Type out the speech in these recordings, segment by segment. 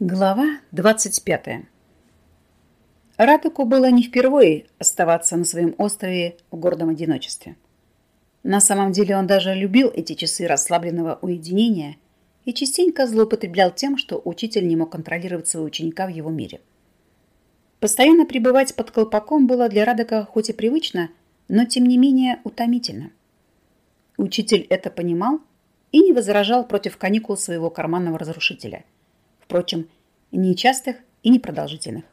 Глава 25. Ратаку было не впервые оставаться на своем острове в гордом одиночестве. На самом деле он даже любил эти часы расслабленного уединения и частенько злоупотреблял тем, что учитель не мог контролировать своего ученика в его мире. Постоянно пребывать под колпаком было для Радока хоть и привычно, но тем не менее утомительно. Учитель это понимал и не возражал против каникул своего карманного разрушителя – впрочем, нечастых и непродолжительных.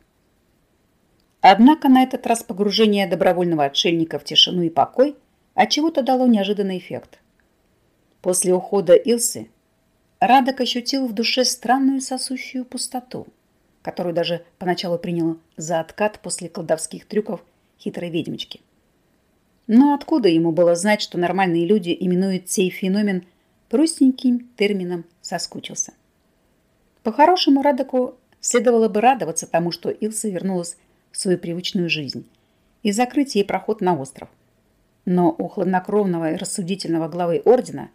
Однако на этот раз погружение добровольного отшельника в тишину и покой от чего то дало неожиданный эффект. После ухода Илсы Радок ощутил в душе странную сосущую пустоту, которую даже поначалу принял за откат после колдовских трюков хитрой ведьмочки. Но откуда ему было знать, что нормальные люди именуют сей феномен простеньким термином «соскучился»? По-хорошему, Радоку следовало бы радоваться тому, что Илса вернулась в свою привычную жизнь и закрыть ей проход на остров. Но у хладнокровного и рассудительного главы ордена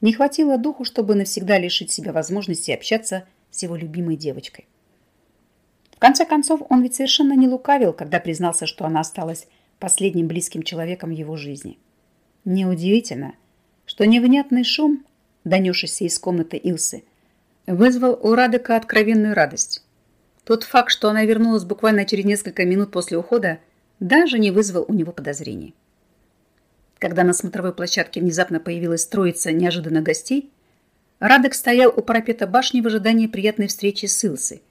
не хватило духу, чтобы навсегда лишить себя возможности общаться с его любимой девочкой. В конце концов, он ведь совершенно не лукавил, когда признался, что она осталась последним близким человеком его жизни. Неудивительно, что невнятный шум, донесшийся из комнаты Илсы, вызвал у Радека откровенную радость. Тот факт, что она вернулась буквально через несколько минут после ухода, даже не вызвал у него подозрений. Когда на смотровой площадке внезапно появилась троица неожиданных гостей, Радек стоял у парапета башни в ожидании приятной встречи с Илсой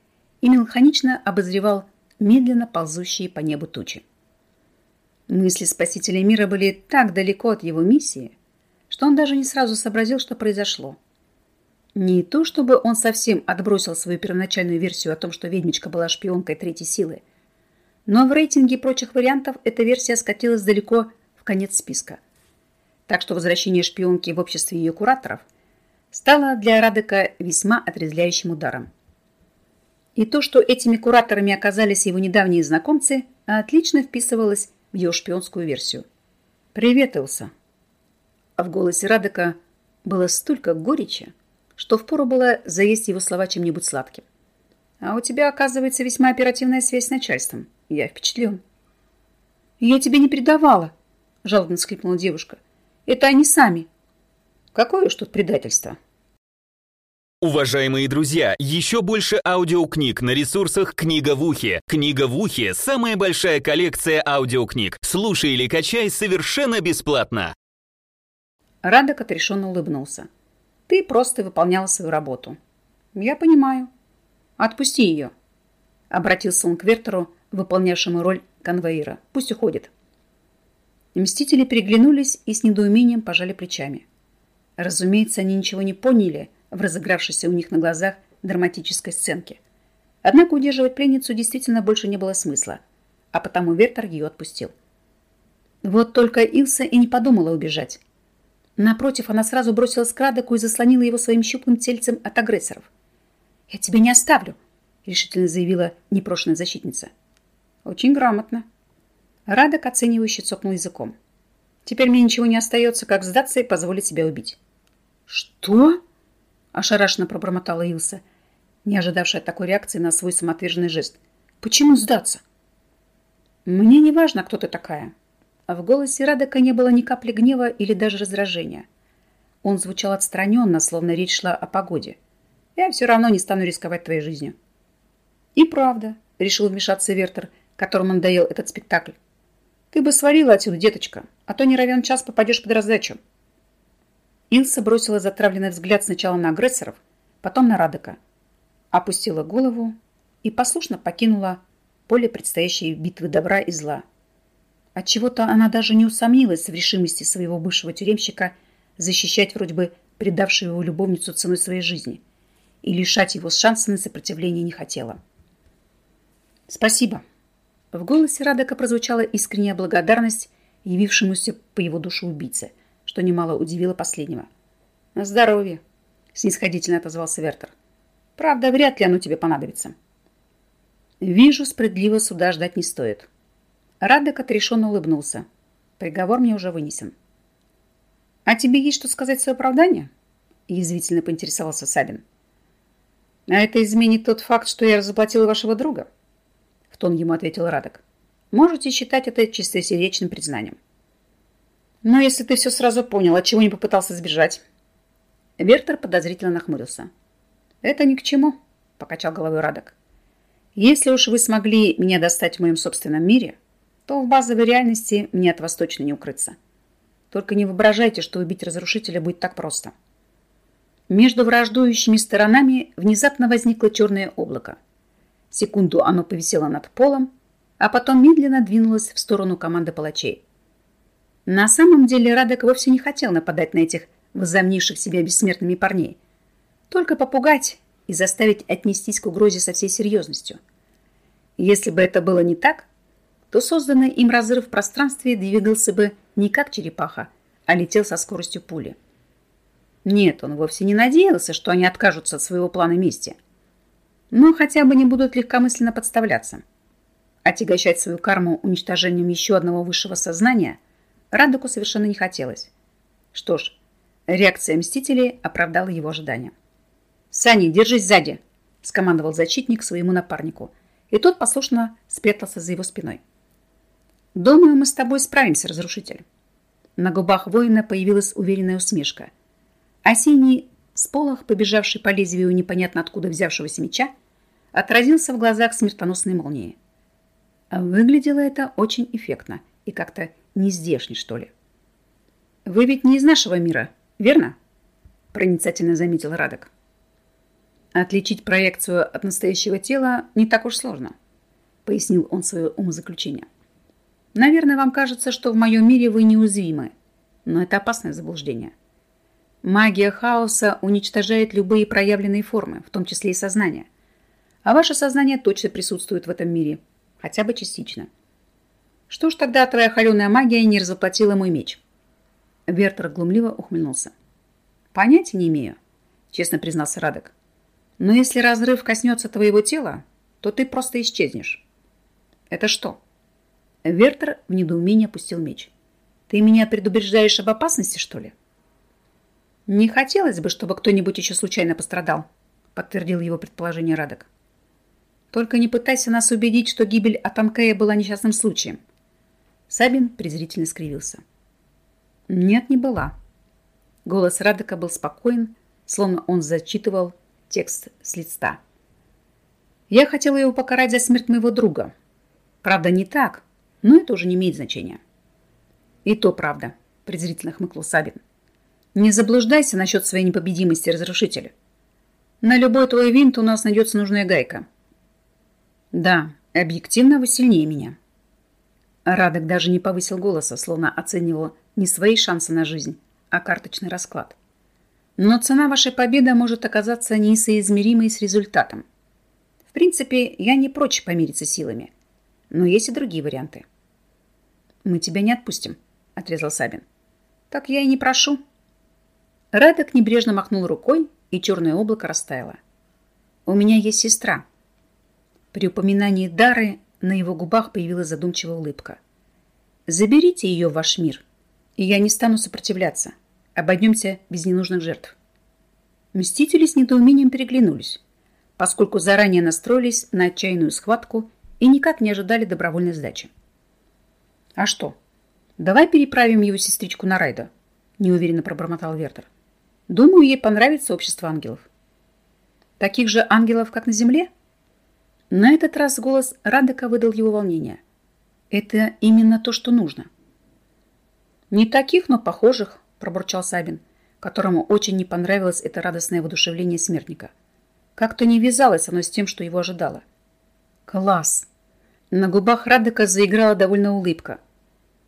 и меланхонично обозревал медленно ползущие по небу тучи. Мысли спасителя мира были так далеко от его миссии, что он даже не сразу сообразил, что произошло. Не то, чтобы он совсем отбросил свою первоначальную версию о том, что ведьмичка была шпионкой третьей силы, но в рейтинге прочих вариантов эта версия скатилась далеко в конец списка. Так что возвращение шпионки в обществе ее кураторов стало для Радека весьма отрезвляющим ударом. И то, что этими кураторами оказались его недавние знакомцы, отлично вписывалось в его шпионскую версию. «Привет, Илса!» А в голосе Радека было столько горечи, что впору было заесть его слова чем-нибудь сладким. А у тебя, оказывается, весьма оперативная связь с начальством. Я впечатлен. Я тебе не передавала, жалобно скрипнула девушка. Это они сами. Какое уж тут предательство. Уважаемые друзья, еще больше аудиокниг на ресурсах «Книга в ухе». «Книга в ухе» — самая большая коллекция аудиокниг. Слушай или качай совершенно бесплатно. Радок отрешенно улыбнулся. Ты просто выполняла свою работу. Я понимаю. Отпусти ее. Обратился он к Вертеру, выполнявшему роль конвоира. Пусть уходит. Мстители переглянулись и с недоумением пожали плечами. Разумеется, они ничего не поняли в разыгравшейся у них на глазах драматической сценке. Однако удерживать пленницу действительно больше не было смысла, а потому Вертер ее отпустил. Вот только Илса и не подумала убежать. Напротив, она сразу бросилась к Радоку и заслонила его своим щуплым тельцем от агрессоров. «Я тебя не оставлю», — решительно заявила непрошенная защитница. «Очень грамотно». Радок оценивающе цокнул языком. «Теперь мне ничего не остается, как сдаться и позволить себя убить». «Что?» — ошарашенно пробормотала Илса, не ожидавшая такой реакции на свой самоотверженный жест. «Почему сдаться?» «Мне не важно, кто ты такая», в голосе Радека не было ни капли гнева или даже раздражения. Он звучал отстраненно, словно речь шла о погоде. «Я все равно не стану рисковать твоей жизнью». «И правда», — решил вмешаться Вертер, которому надоел этот спектакль. «Ты бы свалила отсюда, деточка, а то не равен час попадешь под раздачу». Илса бросила затравленный взгляд сначала на агрессоров, потом на Радека, опустила голову и послушно покинула поле предстоящей битвы добра и зла. Отчего-то она даже не усомнилась в решимости своего бывшего тюремщика защищать вроде бы предавшую его любовницу ценой своей жизни и лишать его шанса на сопротивление не хотела. «Спасибо». В голосе Радека прозвучала искренняя благодарность явившемуся по его душу убийце, что немало удивило последнего. «На здоровье», — снисходительно отозвался Вертер. «Правда, вряд ли оно тебе понадобится». «Вижу, справедливо суда ждать не стоит», Радек отрешенно улыбнулся. Приговор мне уже вынесен. «А тебе есть что сказать в свое оправдание?» Язвительно поинтересовался Сабин. А это изменит тот факт, что я разоплатила вашего друга? В тон ему ответил Радок. Можете считать это чистосердечным признанием. Но если ты все сразу понял, отчего не попытался сбежать? Вертер подозрительно нахмурился. Это ни к чему, покачал головой Радок. Если уж вы смогли меня достать в моем собственном мире, то в базовой реальности мне от вас точно не укрыться. Только не воображайте, что убить разрушителя будет так просто. Между враждующими сторонами внезапно возникло черное облако. Секунду оно повисело над полом, а потом медленно двинулось в сторону команды палачей. На самом деле Радек вовсе не хотел нападать на этих возомнивших себя бессмертными парней. Только попугать и заставить отнестись к угрозе со всей серьезностью. Если бы это было не так, то созданный им разрыв в пространстве двигался бы не как черепаха, а летел со скоростью пули. Нет, он вовсе не надеялся, что они откажутся от своего плана мести. Но хотя бы не будут легкомысленно подставляться. Отягощать свою карму уничтожением еще одного высшего сознания Радоку совершенно не хотелось. Что ж, реакция Мстителей оправдала его ожидания. «Сани, держись сзади!» – скомандовал защитник своему напарнику, и тот послушно спрятался за его спиной. «Думаю, мы с тобой справимся, разрушитель». На губах воина появилась уверенная усмешка, синий сполох, побежавший по лезвию непонятно откуда взявшегося меча, отразился в глазах смертоносной молнии. Выглядело это очень эффектно и как-то нездешне, что ли. «Вы ведь не из нашего мира, верно?» проницательно заметил Радок. Отличить проекцию от настоящего тела не так уж сложно, пояснил он свое умозаключение. Наверное, вам кажется, что в моем мире вы неуязвимы, но это опасное заблуждение. Магия хаоса уничтожает любые проявленные формы, в том числе и сознание. А ваше сознание точно присутствует в этом мире, хотя бы частично. Что ж тогда твоя холеная магия не разоплатила мой меч? Вертер глумливо ухмыльнулся. Понятия не имею, честно признался Радек. Но если разрыв коснется твоего тела, то ты просто исчезнешь. Это что? Вертер в недоумении опустил меч. Ты меня предупреждаешь об опасности, что ли? Не хотелось бы, чтобы кто-нибудь еще случайно пострадал, подтвердил его предположение Радок. Только не пытайся нас убедить, что гибель Атанкея была несчастным случаем. Сабин презрительно скривился. Нет, не была. Голос Радока был спокоен, словно он зачитывал текст с листа. Я хотела его покарать за смерть моего друга. Правда, не так, но это уже не имеет значения. И то правда, презрительно хмыкнул Сабин. Не заблуждайся насчет своей непобедимости, разрушителя. На любой твой винт у нас найдется нужная гайка. Да, объективно вы сильнее меня. Радок даже не повысил голоса, словно оценивал не свои шансы на жизнь, а карточный расклад. Но цена вашей победы может оказаться несоизмеримой с результатом. В принципе, я не прочь помириться силами. Но есть и другие варианты. «Мы тебя не отпустим», — отрезал Сабин. «Так я и не прошу». Радок небрежно махнул рукой, и черное облако растаяло. «У меня есть сестра». При упоминании Дары на его губах появилась задумчивая улыбка. «Заберите ее в ваш мир, и я не стану сопротивляться. Обойдемся без ненужных жертв. Мстители с недоумением переглянулись, поскольку заранее настроились на отчаянную схватку и никак не ожидали добровольной сдачи. «А что? Давай переправим его сестричку на Райда», – неуверенно пробормотал Вертер. «Думаю, ей понравится общество ангелов». «Таких же ангелов, как на земле?» На этот раз голос Радека выдал его волнение. «Это именно то, что нужно». «Не таких, но похожих», пробурчал Сабин, которому очень не понравилось это радостное воодушевление смертника. Как-то не вязалось оно с тем, что его ожидало. Класс! На губах Радека заиграла довольно улыбка.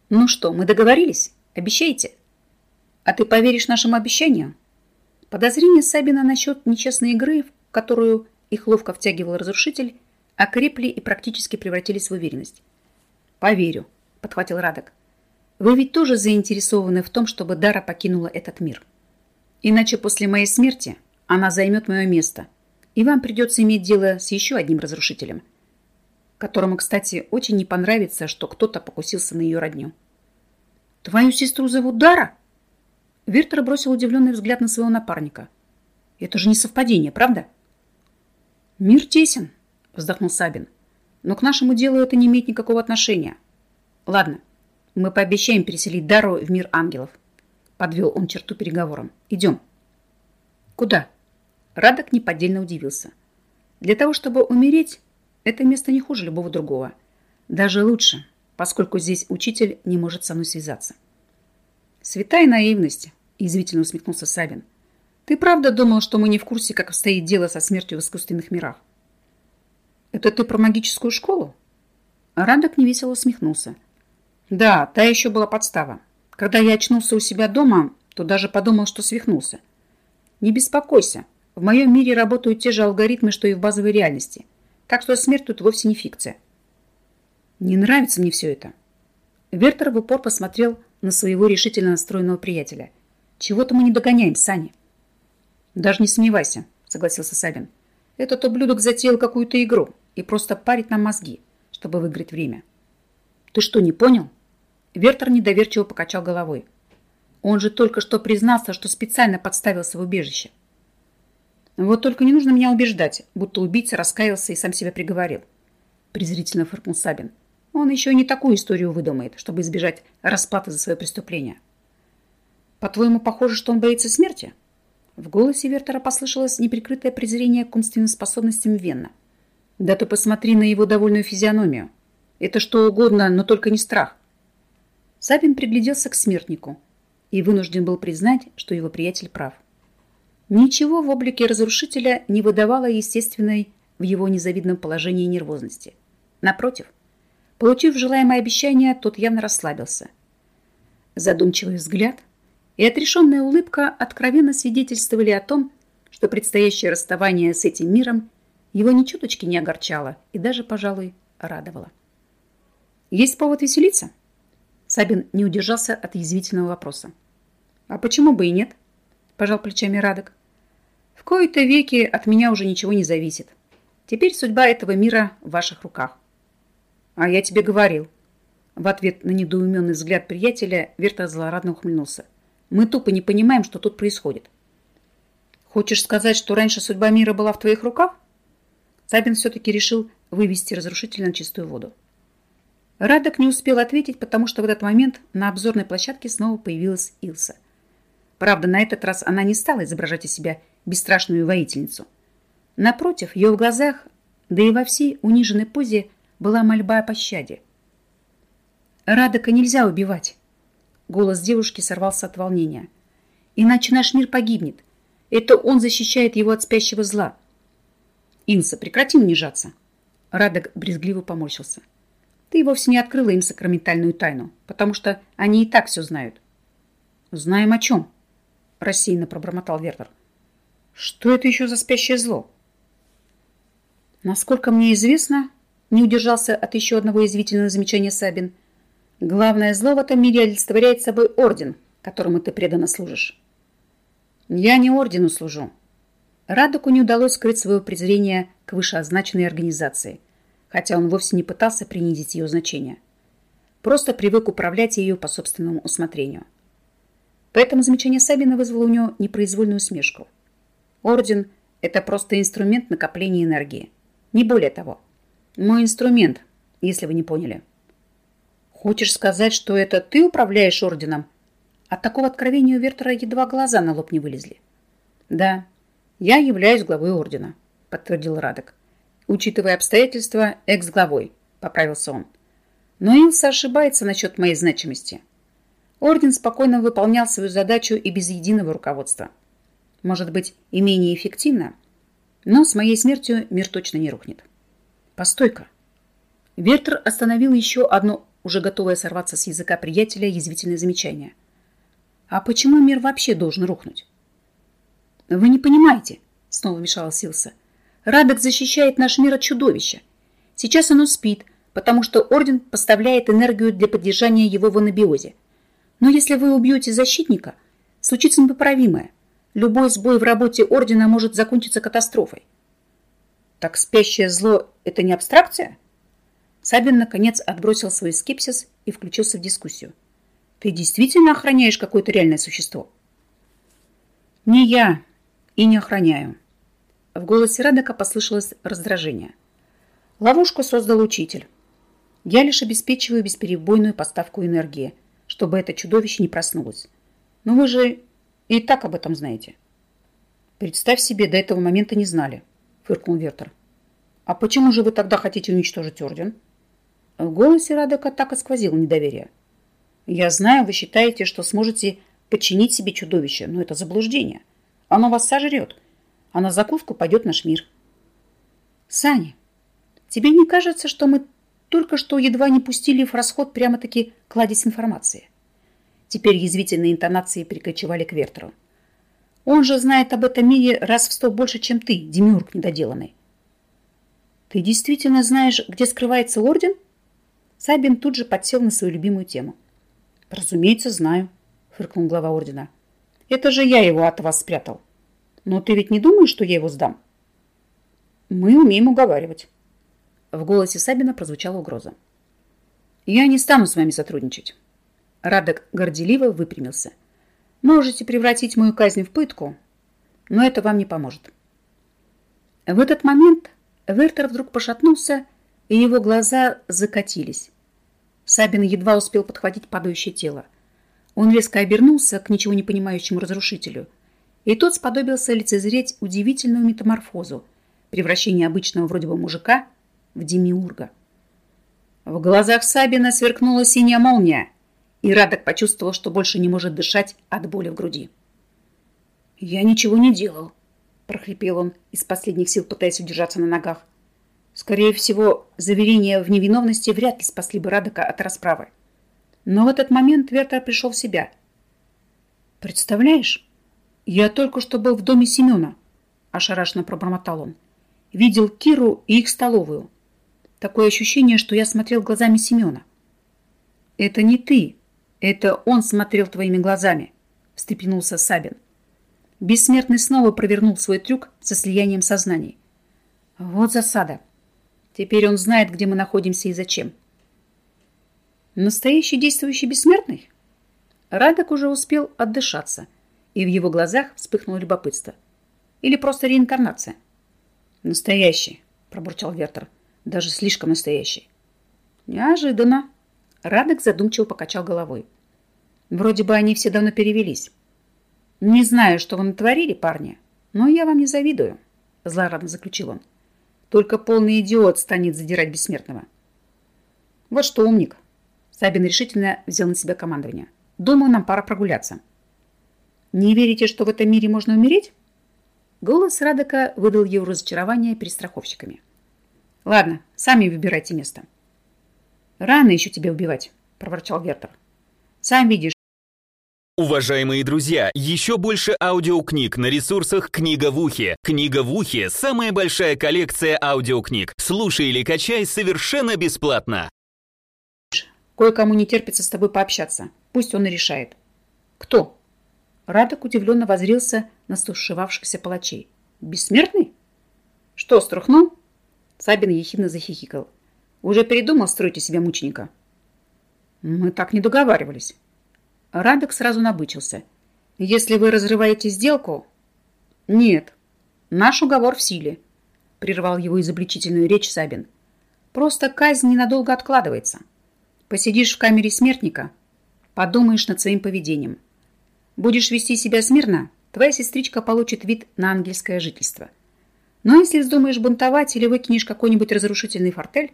Ну что, мы договорились? Обещаете? А ты поверишь нашим обещаниям? Подозрения Сабина насчет нечестной игры, в которую их ловко втягивал разрушитель, окрепли и практически превратились в уверенность. «Поверю», — подхватил Радок. Вы ведь тоже заинтересованы в том, чтобы Дара покинула этот мир. Иначе после моей смерти она займет мое место, и вам придется иметь дело с еще одним разрушителем, которому, кстати, очень не понравится, что кто-то покусился на ее родню. «Твою сестру зовут Дара?» Вертер бросил удивленный взгляд на своего напарника. «Это же не совпадение, правда?» Мир тесен, вздохнул Сабин. Но к нашему делу это не имеет никакого отношения. Ладно, мы пообещаем переселить Дару в мир ангелов. Подвел он черту переговорам. Идем. Куда? Радок неподдельно удивился. Для того, чтобы умереть, это место не хуже любого другого. Даже лучше, поскольку здесь учитель не может со мной связаться. Святая наивность, извительно усмехнулся Савин. Ты правда думал, что мы не в курсе, как обстоит дело со смертью в искусственных мирах? Это ты про магическую школу? Радок невесело усмехнулся. Да, та еще была подстава. Когда я очнулся у себя дома, то даже подумал, что свихнулся. Не беспокойся, в моем мире работают те же алгоритмы, что и в базовой реальности. Так что смерть тут вовсе не фикция. Не нравится мне все это. Вертер в упор посмотрел на своего решительно настроенного приятеля. Чего-то мы не догоняем, Сани. Даже не сомневайся, согласился Сабин. Этот ублюдок затеял какую-то игру и просто парит нам мозги, чтобы выиграть время. Ты что, не понял? Вертер недоверчиво покачал головой. Он же только что признался, что специально подставился в убежище. Вот только не нужно меня убеждать, будто убийца раскаялся и сам себя приговорил. Презрительно фыркнул Сабин. Он еще не такую историю выдумает, чтобы избежать расплаты за свое преступление. По-твоему, похоже, что он боится смерти? В голосе Вертера послышалось неприкрытое презрение к умственным способностям Венна. Да ты посмотри на его довольную физиономию. Это что угодно, но только не страх. Сабин пригляделся к смертнику и вынужден был признать, что его приятель прав. Ничего в облике разрушителя не выдавало естественной в его незавидном положении нервозности. Напротив, получив желаемое обещание, тот явно расслабился. Задумчивый взгляд и отрешенная улыбка откровенно свидетельствовали о том, что предстоящее расставание с этим миром его ни чуточки не огорчало и даже, пожалуй, радовало. «Есть повод веселиться?» Сабин не удержался от язвительного вопроса. «А почему бы и нет?» – пожал плечами Радок. «В кои-то веки от меня уже ничего не зависит. Теперь судьба этого мира в ваших руках». «А я тебе говорил». В ответ на недоуменный взгляд приятеля Верта злорадно ухмыльнулся. «Мы тупо не понимаем, что тут происходит». «Хочешь сказать, что раньше судьба мира была в твоих руках?» Сабин все-таки решил вывести разрушитель на чистую воду. Радок не успел ответить, потому что в этот момент на обзорной площадке снова появилась Илса. Правда, на этот раз она не стала изображать из себя бесстрашную воительницу. Напротив, ее в глазах, да и во всей униженной позе, была мольба о пощаде. «Радока нельзя убивать!» Голос девушки сорвался от волнения. «Иначе наш мир погибнет. Это он защищает его от спящего зла». «Инса, прекрати унижаться!» Радок брезгливо поморщился. «Ты вовсе не открыла им сакраментальную тайну, потому что они и так все знают». «Знаем о чем?» рассеянно пробормотал Вертер. Что это еще за спящее зло? Насколько мне известно, не удержался от еще одного извительного замечания Сабин. Главное зло в этом мире олицетворяет собой орден, которому ты преданно служишь. Я не ордену служу. Радоку не удалось скрыть свое презрение к вышеозначенной организации, хотя он вовсе не пытался принизить ее значение. Просто привык управлять ее по собственному усмотрению. Поэтому замечание Сабина вызвало у него непроизвольную усмешку. Орден – это просто инструмент накопления энергии. Не более того. Мой инструмент, если вы не поняли. Хочешь сказать, что это ты управляешь орденом? От такого откровения у Вертера едва глаза на лоб не вылезли. Да, я являюсь главой ордена, подтвердил Радок. Учитывая обстоятельства, экс-главой, поправился он. Но Илса ошибается насчет моей значимости. Орден спокойно выполнял свою задачу и без единого руководства. Может быть, и менее эффективно, но с моей смертью мир точно не рухнет. Постой-ка. Вертер остановил еще одно, уже готовое сорваться с языка приятеля, язвительное замечание. А почему мир вообще должен рухнуть? Вы не понимаете, снова вмешалась Силса. Радок защищает наш мир от чудовища. Сейчас оно спит, потому что Орден поставляет энергию для поддержания его в анабиозе. Но если вы убьете защитника, случится непоправимое. Любой сбой в работе Ордена может закончиться катастрофой. Так спящее зло – это не абстракция? Сабин, наконец, отбросил свой скепсис и включился в дискуссию. Ты действительно охраняешь какое-то реальное существо? Не я и не охраняю. В голосе Радека послышалось раздражение. Ловушку создал учитель. Я лишь обеспечиваю бесперебойную поставку энергии, чтобы это чудовище не проснулось. Но вы же и так об этом знаете. Представь себе, до этого момента не знали, фыркнул Вертер. А почему же вы тогда хотите уничтожить орден? В голосе Радека так и сквозило недоверие. Я знаю, вы считаете, что сможете подчинить себе чудовище, но это заблуждение. Оно вас сожрет, а на закуску пойдет наш мир. Саня, тебе не кажется, что мы только что едва не пустили в расход прямо-таки кладезь информации? Теперь язвительные интонации перекочевали к Вертеру. Он же знает об этом мире раз в сто больше, чем ты, демиург недоделанный. Ты действительно знаешь, где скрывается орден? Сабин тут же подсел на свою любимую тему. Разумеется, знаю, фыркнул глава ордена. Это же я его от вас спрятал. Но ты ведь не думаешь, что я его сдам? Мы умеем уговаривать. В голосе Сабина прозвучала угроза. Я не стану с вами сотрудничать. Радок горделиво выпрямился. Можете превратить мою казнь в пытку, но это вам не поможет. В этот момент Вертер вдруг пошатнулся, и его глаза закатились. Сабин едва успел подхватить падающее тело. Он резко обернулся к ничего не понимающему разрушителю, и тот сподобился лицезреть удивительную метаморфозу, превращение обычного вроде бы мужика в демиурга. В глазах Сабина сверкнула синяя молния, и Радок почувствовал, что больше не может дышать от боли в груди. «Я ничего не делал», – прохрипел он, из последних сил пытаясь удержаться на ногах. Скорее всего, заверения в невиновности вряд ли спасли бы Радока от расправы. Но в этот момент Вертер пришел в себя. «Представляешь, я только что был в доме Семена», – ошарашенно пробормотал он. «Видел Киру и их столовую. Такое ощущение, что я смотрел глазами Семена». «Это не ты, это он смотрел твоими глазами», – встрепенулся Сабин. Бессмертный снова провернул свой трюк со слиянием сознаний. Вот засада. Теперь он знает, где мы находимся и зачем. Настоящий действующий бессмертный? Радок уже успел отдышаться, и в его глазах вспыхнуло любопытство. Или просто реинкарнация? Настоящий, пробурчал Вертер. Даже слишком настоящий. Неожиданно. Радок задумчиво покачал головой. Вроде бы они все давно перевелись. Не знаю, что вы натворили, парни, но я вам не завидую, злорадно заключил он. Только полный идиот станет задирать бессмертного. Вот что, умник. Сабин решительно взял на себя командование. Думаю, нам пора прогуляться. Не верите, что в этом мире можно умереть? Голос Радока выдал его разочарование перед страховщиками. Ладно, сами выбирайте место. Рано еще тебе убивать, проворчал Вертер. Сам видишь, Уважаемые друзья, еще больше аудиокниг на ресурсах «Книга в ухе». «Книга в ухе» — самая большая коллекция аудиокниг. Слушай или качай совершенно бесплатно. Кое-кому не терпится с тобой пообщаться. Пусть он и решает. Кто? Радок удивленно возрился на стушевавшихся палачей. Бессмертный? Что, струхнул? Сабин ехидно захихикал. Уже передумал строить из себя мученика? Мы так не договаривались. Радок сразу набычился. «Если вы разрываете сделку...» «Нет, наш уговор в силе», — прервал его изобличительную речь Сабин. «Просто казнь ненадолго откладывается. Посидишь в камере смертника, подумаешь над своим поведением. Будешь вести себя смирно, твоя сестричка получит вид на ангельское жительство. Но если вздумаешь бунтовать или выкинешь какой-нибудь разрушительный фортель,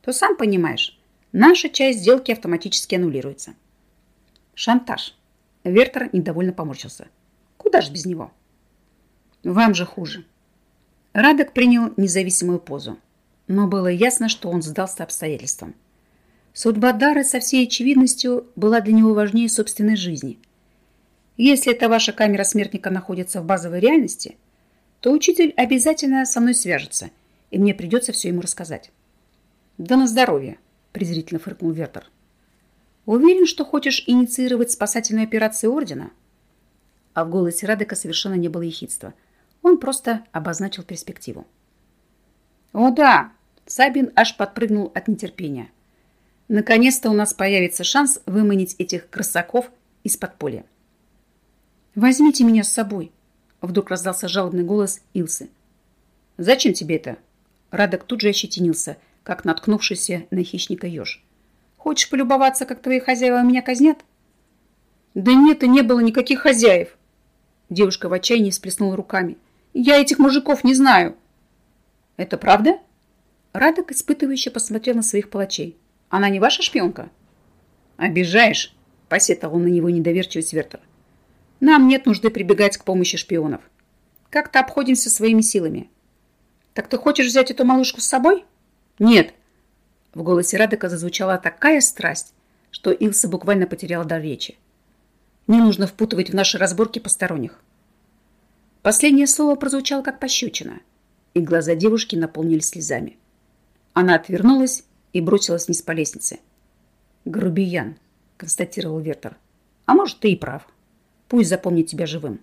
то сам понимаешь, наша часть сделки автоматически аннулируется». Шантаж. Вертер недовольно поморщился. Куда ж без него? Вам же хуже. Радок принял независимую позу, но было ясно, что он сдался обстоятельствам. Судьба Дары со всей очевидностью была для него важнее собственной жизни. Если эта ваша камера смертника находится в базовой реальности, то учитель обязательно со мной свяжется, и мне придется все ему рассказать. «Да на здоровье!» – презрительно фыркнул Вертер. Уверен, что хочешь инициировать спасательную операцию Ордена?» А в голосе Радека совершенно не было ехидства. Он просто обозначил перспективу. «О да!» Сабин аж подпрыгнул от нетерпения. «Наконец-то у нас появится шанс выманить этих красаков из подполья». «Возьмите меня с собой!» Вдруг раздался жалобный голос Илсы. Зачем тебе это? Радок тут же ощетинился, как наткнувшийся на хищника еж. Хочешь полюбоваться, как твои хозяева меня казнят? Да нет, и не было никаких хозяев. Девушка в отчаянии сплеснула руками. Я этих мужиков не знаю. Это правда? Радок испытывающе посмотрел на своих палачей. Она не ваша шпионка? Обижаешь, посетовал на него недоверчивый Свертов. Нам нет нужды прибегать к помощи шпионов. Как-то обходимся своими силами. Так ты хочешь взять эту малышку с собой? Нет. В голосе Радека зазвучала такая страсть, что Илса буквально потеряла дар речи. Не нужно впутывать в наши разборки посторонних. Последнее слово прозвучало как пощечина, и глаза девушки наполнились слезами. Она отвернулась и бросилась вниз по лестнице. «Грубиян», — констатировал Вертер. «А может, ты и прав. Пусть запомнит тебя живым».